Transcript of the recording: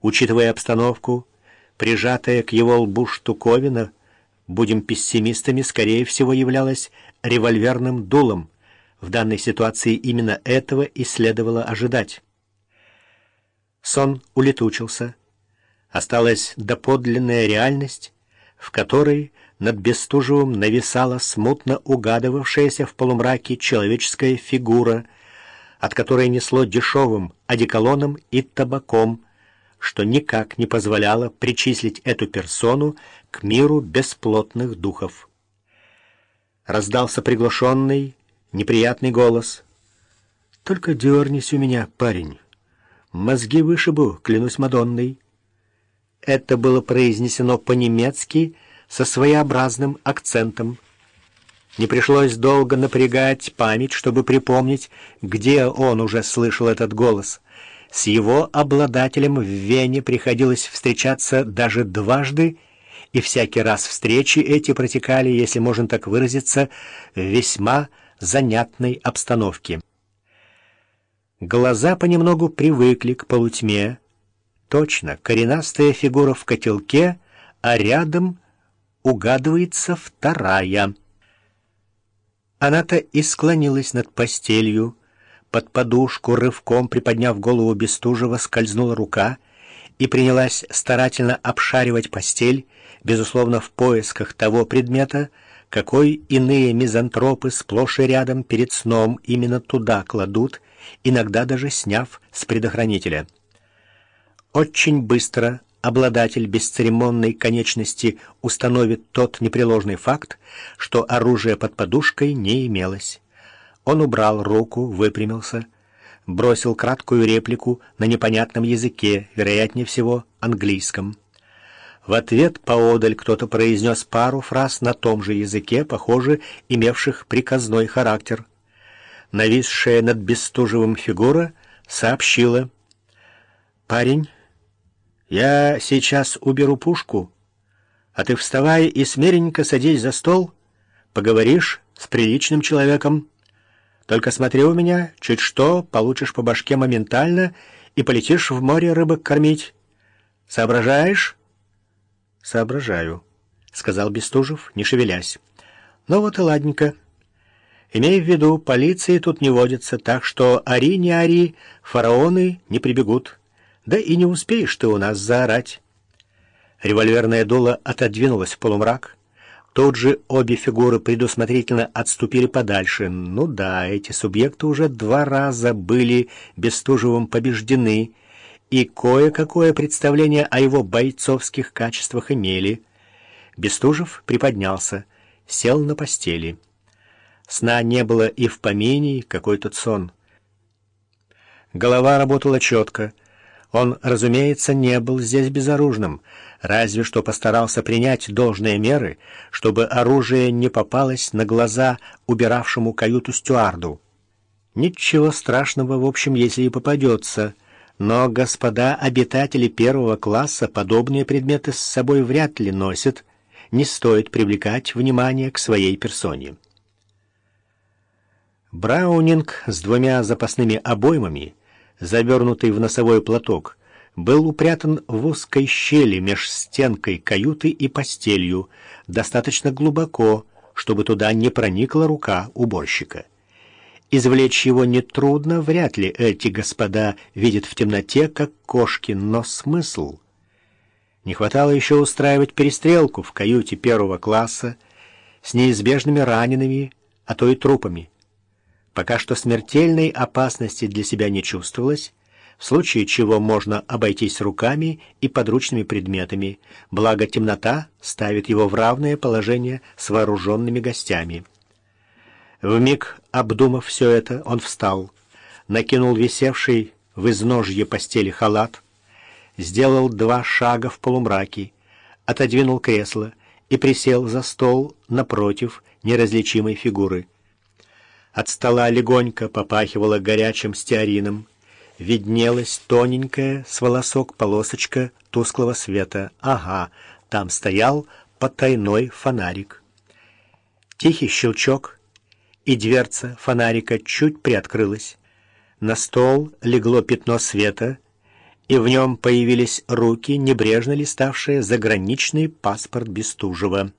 Учитывая обстановку, прижатая к его лбу штуковина, будем пессимистами, скорее всего, являлась револьверным дулом. В данной ситуации именно этого и следовало ожидать. Сон улетучился. Осталась доподлинная реальность, в которой над Бестужевым нависала смутно угадывавшаяся в полумраке человеческая фигура, от которой несло дешевым одеколоном и табаком, что никак не позволяло причислить эту персону к миру бесплотных духов. Раздался приглушенный, неприятный голос. «Только дернись у меня, парень. Мозги вышибу, клянусь Мадонной». Это было произнесено по-немецки со своеобразным акцентом. Не пришлось долго напрягать память, чтобы припомнить, где он уже слышал этот голос — с его обладателем в Вене приходилось встречаться даже дважды, и всякий раз встречи эти протекали, если можно так выразиться, в весьма занятной обстановке. Глаза понемногу привыкли к полутьме. Точно, коренастая фигура в котелке, а рядом угадывается вторая. Она-то и склонилась над постелью, под подушку, рывком приподняв голову Бестужева, скользнула рука и принялась старательно обшаривать постель, безусловно, в поисках того предмета, какой иные мизантропы сплошь и рядом перед сном именно туда кладут, иногда даже сняв с предохранителя. Очень быстро обладатель бесцеремонной конечности установит тот непреложный факт, что оружие под подушкой не имелось. Он убрал руку, выпрямился, бросил краткую реплику на непонятном языке, вероятнее всего, английском. В ответ поодаль кто-то произнес пару фраз на том же языке, похоже, имевших приказной характер. Нависшая над Бестужевым фигура сообщила. «Парень, я сейчас уберу пушку, а ты вставай и смиренько садись за стол, поговоришь с приличным человеком». Только смотри у меня, чуть что, получишь по башке моментально и полетишь в море рыбок кормить. Соображаешь?» «Соображаю», — сказал Бестужев, не шевелясь. «Ну вот и ладненько. Имей в виду, полиции тут не водится, так что ори не ори, фараоны не прибегут. Да и не успеешь ты у нас заорать». Револьверное дуло отодвинулось в полумрак, Тут же обе фигуры предусмотрительно отступили подальше. Ну да, эти субъекты уже два раза были Бестужевым побеждены, и кое-какое представление о его бойцовских качествах имели. Бестужев приподнялся, сел на постели. Сна не было и в помине, какой тут сон. Голова работала четко, он, разумеется, не был здесь безоружным, разве что постарался принять должные меры, чтобы оружие не попалось на глаза убиравшему каюту стюарду. Ничего страшного, в общем, если и попадется, но господа обитатели первого класса подобные предметы с собой вряд ли носят, не стоит привлекать внимание к своей персоне. Браунинг с двумя запасными обоймами — завернутый в носовой платок, был упрятан в узкой щели меж стенкой каюты и постелью, достаточно глубоко, чтобы туда не проникла рука уборщика. Извлечь его нетрудно, вряд ли эти господа видят в темноте, как кошки, но смысл... Не хватало еще устраивать перестрелку в каюте первого класса с неизбежными ранеными, а то и трупами. Пока что смертельной опасности для себя не чувствовалось, в случае чего можно обойтись руками и подручными предметами, благо темнота ставит его в равное положение с вооруженными гостями. Вмиг обдумав все это, он встал, накинул висевший в изножье постели халат, сделал два шага в полумраке, отодвинул кресло и присел за стол напротив неразличимой фигуры — от стола легонько попахивало горячим стеарином. Виднелась тоненькая с волосок полосочка тусклого света. Ага, там стоял потайной фонарик. Тихий щелчок, и дверца фонарика чуть приоткрылась. На стол легло пятно света, и в нем появились руки, небрежно листавшие заграничный паспорт Бестужева.